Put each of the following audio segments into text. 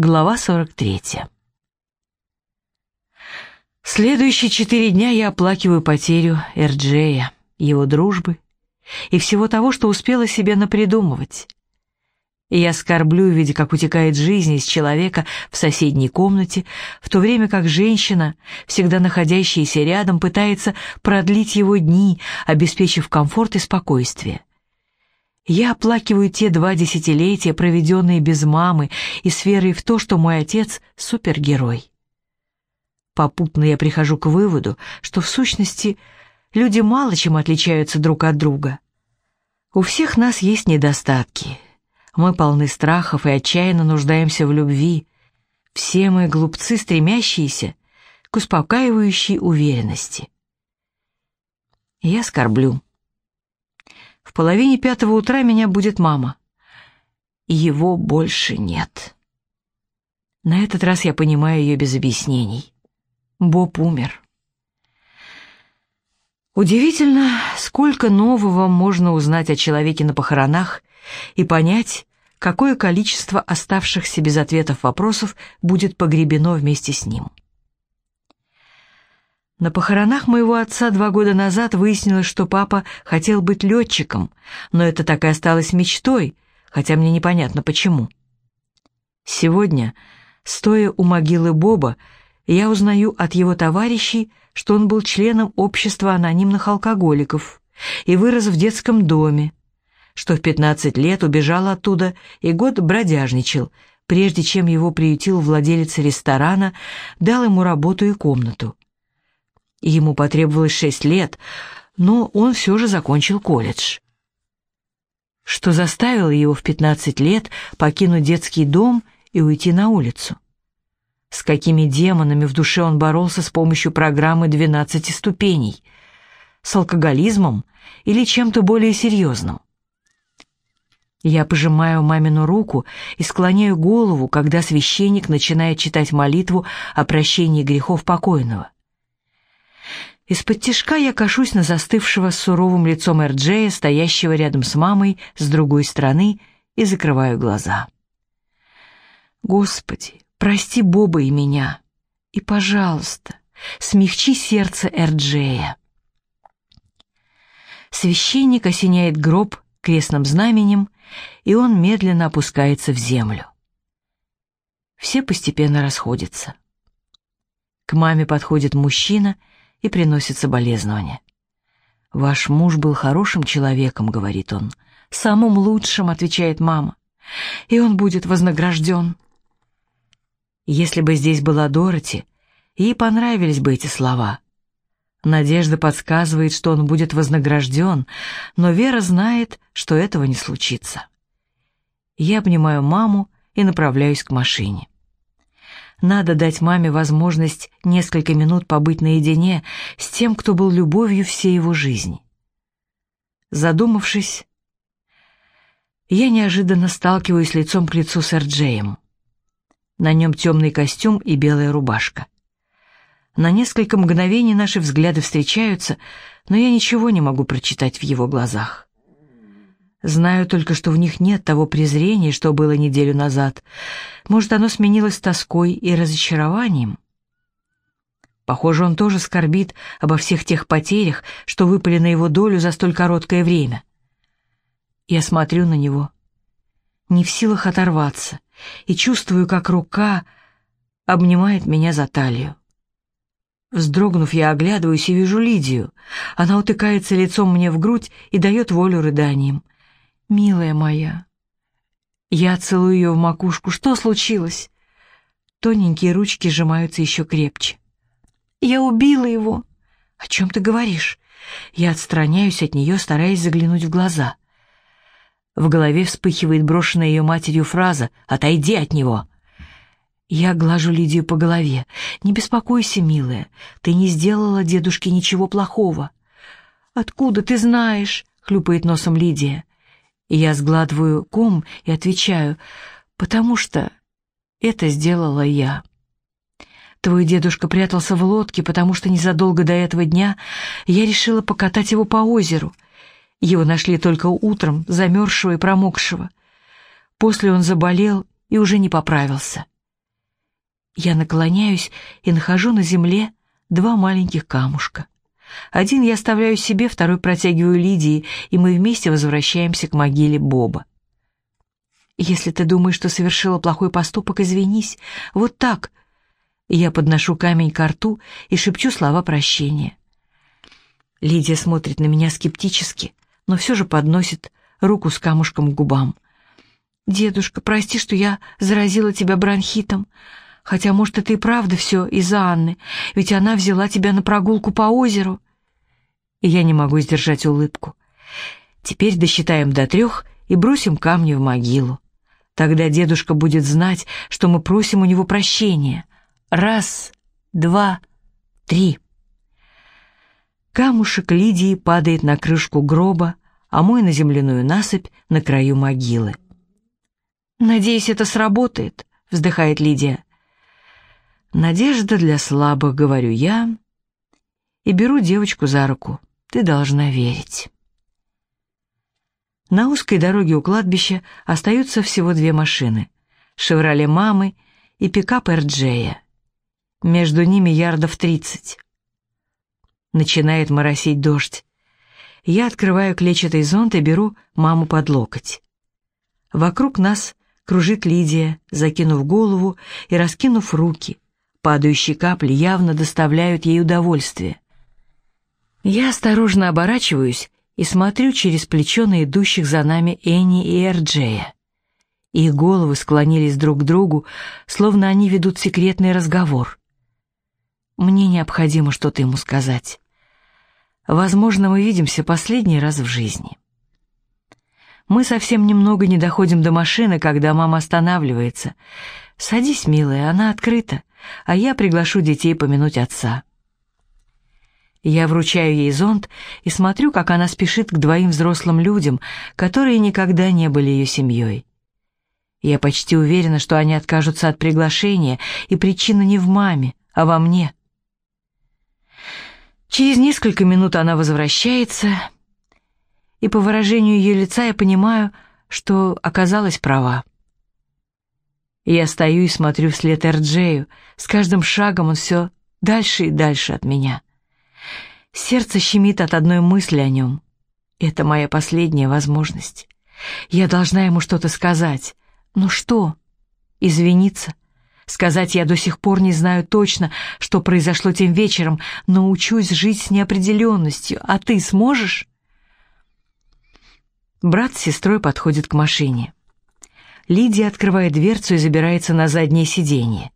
Глава 43. Следующие четыре дня я оплакиваю потерю Эрджея, его дружбы и всего того, что успела себе напридумывать. И я скорблю, видя, как утекает жизнь из человека в соседней комнате, в то время как женщина, всегда находящаяся рядом, пытается продлить его дни, обеспечив комфорт и спокойствие. Я оплакиваю те два десятилетия, проведенные без мамы, и с верой в то, что мой отец — супергерой. Попутно я прихожу к выводу, что в сущности люди мало чем отличаются друг от друга. У всех нас есть недостатки. Мы полны страхов и отчаянно нуждаемся в любви. Все мы глупцы, стремящиеся к успокаивающей уверенности. Я скорблю. Половине пятого утра меня будет мама. Его больше нет. На этот раз я понимаю ее без объяснений. Боб умер. Удивительно, сколько нового можно узнать о человеке на похоронах и понять, какое количество оставшихся без ответов вопросов будет погребено вместе с ним. На похоронах моего отца два года назад выяснилось, что папа хотел быть летчиком, но это так и осталось мечтой, хотя мне непонятно почему. Сегодня, стоя у могилы Боба, я узнаю от его товарищей, что он был членом общества анонимных алкоголиков и вырос в детском доме, что в 15 лет убежал оттуда и год бродяжничал, прежде чем его приютил владелец ресторана, дал ему работу и комнату. Ему потребовалось шесть лет, но он все же закончил колледж. Что заставило его в 15 лет покинуть детский дом и уйти на улицу? С какими демонами в душе он боролся с помощью программы «12 ступеней»? С алкоголизмом или чем-то более серьезным? Я пожимаю мамину руку и склоняю голову, когда священник начинает читать молитву о прощении грехов покойного. Из-под тишка я кашусь на застывшего с суровым лицом Эрджея, стоящего рядом с мамой с другой стороны, и закрываю глаза. Господи, прости Боба и меня, и, пожалуйста, смягчи сердце Эрджея. Священник осеняет гроб крестным знаменем, и он медленно опускается в землю. Все постепенно расходятся. К маме подходит мужчина и приносит соболезнования. «Ваш муж был хорошим человеком», — говорит он. «Самым лучшим», — отвечает мама. «И он будет вознагражден». Если бы здесь была Дороти, ей понравились бы эти слова. Надежда подсказывает, что он будет вознагражден, но Вера знает, что этого не случится. Я обнимаю маму и направляюсь к машине. Надо дать маме возможность несколько минут побыть наедине с тем, кто был любовью всей его жизни. Задумавшись, я неожиданно сталкиваюсь лицом к лицу с Эрджеем. На нем темный костюм и белая рубашка. На несколько мгновений наши взгляды встречаются, но я ничего не могу прочитать в его глазах. Знаю только, что в них нет того презрения, что было неделю назад. Может, оно сменилось тоской и разочарованием? Похоже, он тоже скорбит обо всех тех потерях, что выпали на его долю за столь короткое время. Я смотрю на него, не в силах оторваться, и чувствую, как рука обнимает меня за талию. Вздрогнув, я оглядываюсь и вижу Лидию. Она утыкается лицом мне в грудь и дает волю рыданиям милая моя». Я целую ее в макушку. Что случилось? Тоненькие ручки сжимаются еще крепче. «Я убила его». «О чем ты говоришь?» Я отстраняюсь от нее, стараясь заглянуть в глаза. В голове вспыхивает брошенная ее матерью фраза «Отойди от него». Я глажу Лидию по голове. «Не беспокойся, милая, ты не сделала дедушке ничего плохого». «Откуда ты знаешь?» — хлюпает носом Лидия. Я сглатываю ком и отвечаю, потому что это сделала я. Твой дедушка прятался в лодке, потому что незадолго до этого дня я решила покатать его по озеру. Его нашли только утром, замерзшего и промокшего. После он заболел и уже не поправился. Я наклоняюсь и нахожу на земле два маленьких камушка. Один я оставляю себе, второй протягиваю Лидии, и мы вместе возвращаемся к могиле Боба. Если ты думаешь, что совершила плохой поступок, извинись. Вот так. Я подношу камень к рту и шепчу слова прощения. Лидия смотрит на меня скептически, но все же подносит руку с камушком к губам. «Дедушка, прости, что я заразила тебя бронхитом. Хотя, может, это и правда все из-за Анны, ведь она взяла тебя на прогулку по озеру». И я не могу сдержать улыбку. Теперь досчитаем до трех и бросим камни в могилу. Тогда дедушка будет знать, что мы просим у него прощения. Раз, два, три. Камушек Лидии падает на крышку гроба, а мой на земляную насыпь на краю могилы. «Надеюсь, это сработает», — вздыхает Лидия. «Надежда для слабых», — говорю я, и беру девочку за руку. «Ты должна верить». На узкой дороге у кладбища остаются всего две машины — «Шевроле мамы» и пикап Эрджея. Между ними ярдов тридцать. Начинает моросить дождь. Я открываю клетчатый зонт и беру маму под локоть. Вокруг нас кружит Лидия, закинув голову и раскинув руки. Падающие капли явно доставляют ей удовольствие. Я осторожно оборачиваюсь и смотрю через плечо на идущих за нами Энни и Эрджея. Их головы склонились друг к другу, словно они ведут секретный разговор. Мне необходимо что-то ему сказать. Возможно, мы видимся последний раз в жизни. Мы совсем немного не доходим до машины, когда мама останавливается. «Садись, милая, она открыта, а я приглашу детей помянуть отца». Я вручаю ей зонт и смотрю, как она спешит к двоим взрослым людям, которые никогда не были ее семьей. Я почти уверена, что они откажутся от приглашения, и причина не в маме, а во мне. Через несколько минут она возвращается, и по выражению ее лица я понимаю, что оказалась права. Я стою и смотрю вслед Эрджею, с каждым шагом он все дальше и дальше от меня. Сердце щемит от одной мысли о нем. Это моя последняя возможность. Я должна ему что-то сказать. Но что? Извиниться? Сказать я до сих пор не знаю точно, что произошло тем вечером, но учусь жить с неопределенностью. А ты сможешь? Брат с сестрой подходит к машине. Лидия открывает дверцу и забирается на заднее сиденье.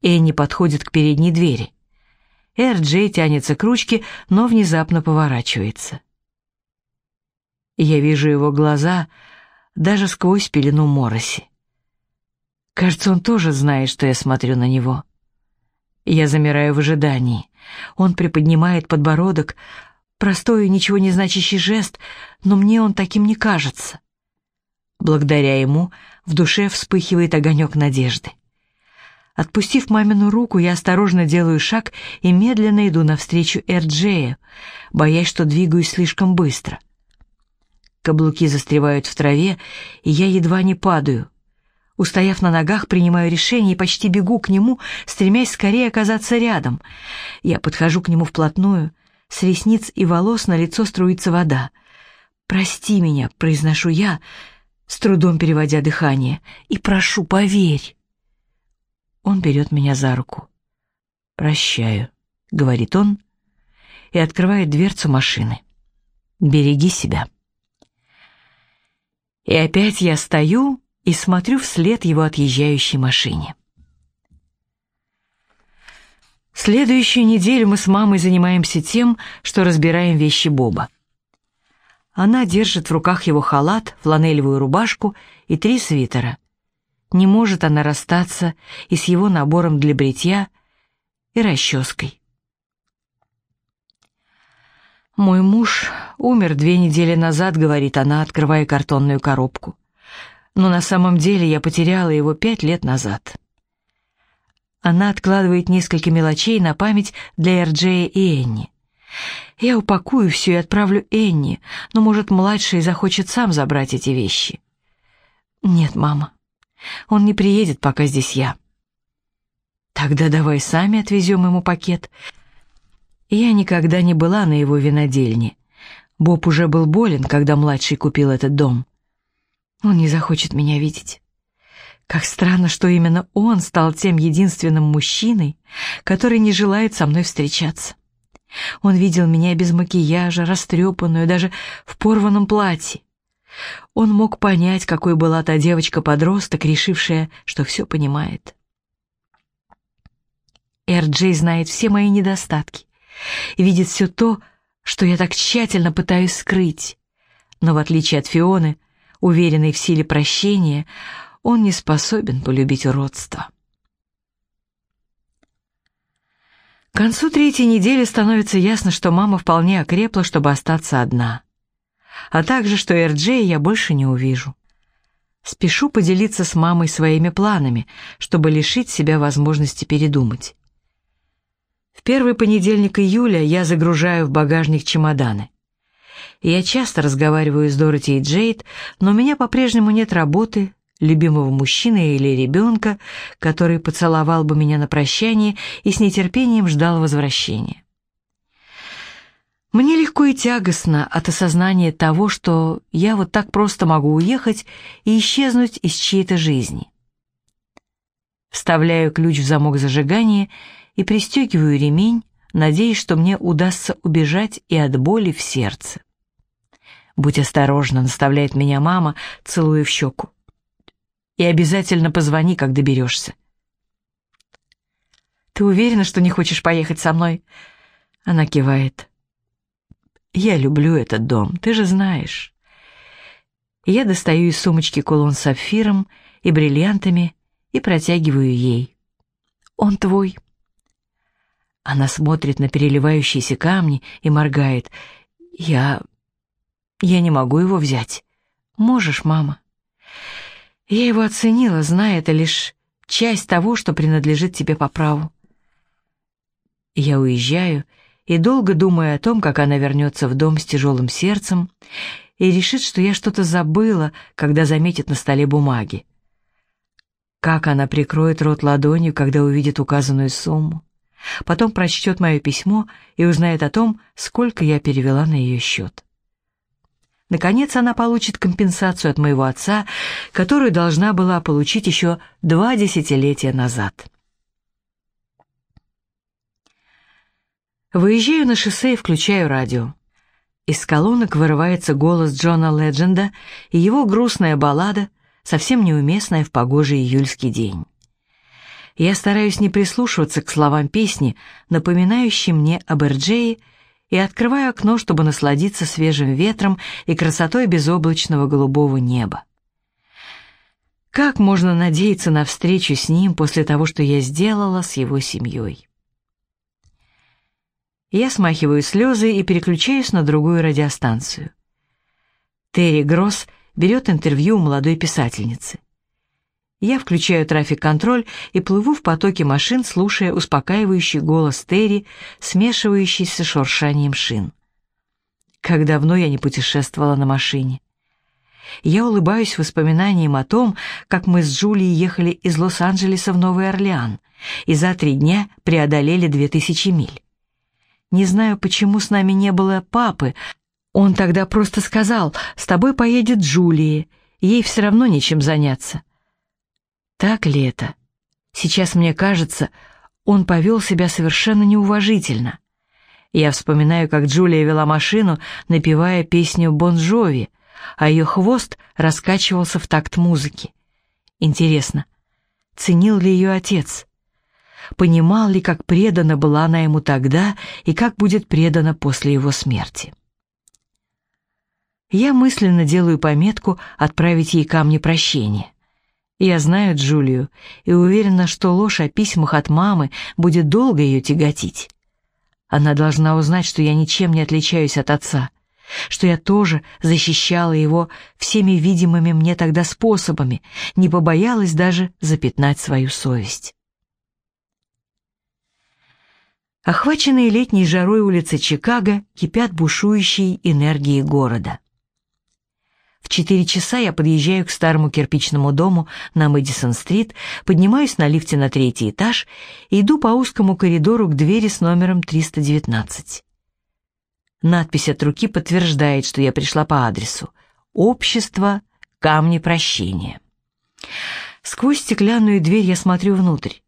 Энни подходит к передней двери. Эр-Джей тянется к ручке, но внезапно поворачивается. Я вижу его глаза даже сквозь пелену мороси. Кажется, он тоже знает, что я смотрю на него. Я замираю в ожидании. Он приподнимает подбородок, простой и ничего не значащий жест, но мне он таким не кажется. Благодаря ему в душе вспыхивает огонек надежды. Отпустив мамину руку, я осторожно делаю шаг и медленно иду навстречу Эрджею, боясь, что двигаюсь слишком быстро. Каблуки застревают в траве, и я едва не падаю. Устояв на ногах, принимаю решение и почти бегу к нему, стремясь скорее оказаться рядом. Я подхожу к нему вплотную, с ресниц и волос на лицо струится вода. «Прости меня», — произношу я, с трудом переводя дыхание, — «и прошу, поверь». Он берет меня за руку. «Прощаю», — говорит он, и открывает дверцу машины. «Береги себя». И опять я стою и смотрю вслед его отъезжающей машине. Следующую неделю мы с мамой занимаемся тем, что разбираем вещи Боба. Она держит в руках его халат, фланелевую рубашку и три свитера. Не может она расстаться и с его набором для бритья, и расческой. «Мой муж умер две недели назад», — говорит она, открывая картонную коробку. «Но на самом деле я потеряла его пять лет назад». Она откладывает несколько мелочей на память для Эрджея и Энни. «Я упакую все и отправлю Энни, но, может, младший захочет сам забрать эти вещи». «Нет, мама, он не приедет, пока здесь я. Тогда давай сами отвезем ему пакет. Я никогда не была на его винодельне. Боб уже был болен, когда младший купил этот дом. Он не захочет меня видеть. Как странно, что именно он стал тем единственным мужчиной, который не желает со мной встречаться. Он видел меня без макияжа, растрепанную, даже в порванном платье. Он мог понять, какой была та девочка-подросток, решившая, что все понимает. Эр-Джей знает все мои недостатки, видит все то, что я так тщательно пытаюсь скрыть. Но в отличие от Фионы, уверенной в силе прощения, он не способен полюбить уродство. К концу третьей недели становится ясно, что мама вполне окрепла, чтобы остаться одна. А также, что Эрджея я больше не увижу. Спешу поделиться с мамой своими планами, чтобы лишить себя возможности передумать. В первый понедельник июля я загружаю в багажник чемоданы. Я часто разговариваю с Дороти и Джейд, но у меня по-прежнему нет работы, любимого мужчины или ребенка, который поцеловал бы меня на прощание и с нетерпением ждал возвращения. Мне легко и тягостно от осознания того, что я вот так просто могу уехать и исчезнуть из чьей-то жизни. Вставляю ключ в замок зажигания и пристегиваю ремень, надеясь, что мне удастся убежать и от боли в сердце. «Будь осторожна», — наставляет меня мама, целуя в щеку и обязательно позвони, как доберешься. «Ты уверена, что не хочешь поехать со мной?» Она кивает. «Я люблю этот дом, ты же знаешь». Я достаю из сумочки кулон с сапфиром и бриллиантами и протягиваю ей. «Он твой». Она смотрит на переливающиеся камни и моргает. «Я... я не могу его взять. Можешь, мама?» Я его оценила, зная это лишь часть того, что принадлежит тебе по праву. Я уезжаю и долго думаю о том, как она вернется в дом с тяжелым сердцем и решит, что я что-то забыла, когда заметит на столе бумаги. Как она прикроет рот ладонью, когда увидит указанную сумму. Потом прочтет мое письмо и узнает о том, сколько я перевела на ее счет. Наконец она получит компенсацию от моего отца, которую должна была получить еще два десятилетия назад. Выезжаю на шоссе и включаю радио. Из колонок вырывается голос Джона Ледженда и его грустная баллада, совсем неуместная в погожий июльский день. Я стараюсь не прислушиваться к словам песни, напоминающей мне об Эрджее и открываю окно, чтобы насладиться свежим ветром и красотой безоблачного голубого неба. Как можно надеяться на встречу с ним после того, что я сделала с его семьей? Я смахиваю слезы и переключаюсь на другую радиостанцию. Терри Гросс берет интервью у молодой писательницы. Я включаю трафик-контроль и плыву в потоке машин, слушая успокаивающий голос Терри, смешивающийся с шуршанием шин. Как давно я не путешествовала на машине. Я улыбаюсь воспоминаниям о том, как мы с Джулией ехали из Лос-Анджелеса в Новый Орлеан и за три дня преодолели две тысячи миль. Не знаю, почему с нами не было папы. Он тогда просто сказал, с тобой поедет Джулия, ей все равно нечем заняться. Так ли это? Сейчас мне кажется, он повел себя совершенно неуважительно. Я вспоминаю, как Джулия вела машину, напевая песню «Бон Джови», а ее хвост раскачивался в такт музыки. Интересно, ценил ли ее отец? Понимал ли, как предана была она ему тогда и как будет предана после его смерти? Я мысленно делаю пометку отправить ей камни прощения. Я знаю Джулию и уверена, что ложь о письмах от мамы будет долго ее тяготить. Она должна узнать, что я ничем не отличаюсь от отца, что я тоже защищала его всеми видимыми мне тогда способами, не побоялась даже запятнать свою совесть. Охваченные летней жарой улицы Чикаго кипят бушующей энергией города. Четыре часа я подъезжаю к старому кирпичному дому на Мэдисон-стрит, поднимаюсь на лифте на третий этаж и иду по узкому коридору к двери с номером 319. Надпись от руки подтверждает, что я пришла по адресу. Общество «Камни прощения». Сквозь стеклянную дверь я смотрю внутрь.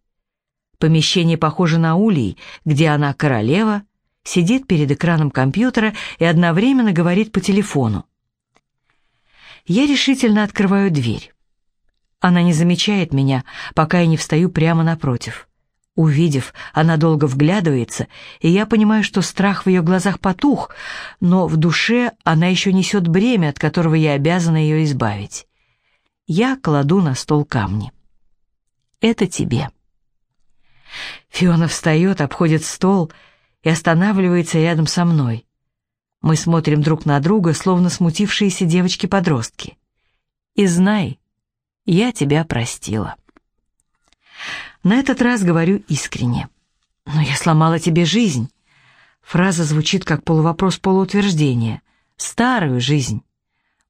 Помещение похоже на улей, где она королева, сидит перед экраном компьютера и одновременно говорит по телефону. Я решительно открываю дверь. Она не замечает меня, пока я не встаю прямо напротив. Увидев, она долго вглядывается, и я понимаю, что страх в ее глазах потух, но в душе она еще несет бремя, от которого я обязана ее избавить. Я кладу на стол камни. «Это тебе». Фиона встает, обходит стол и останавливается рядом со мной. Мы смотрим друг на друга, словно смутившиеся девочки-подростки. И знай, я тебя простила. На этот раз говорю искренне. Но я сломала тебе жизнь. Фраза звучит как полувопрос полуутверждения. Старую жизнь.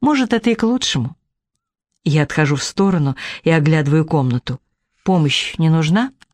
Может, это и к лучшему. Я отхожу в сторону и оглядываю комнату. Помощь не нужна? —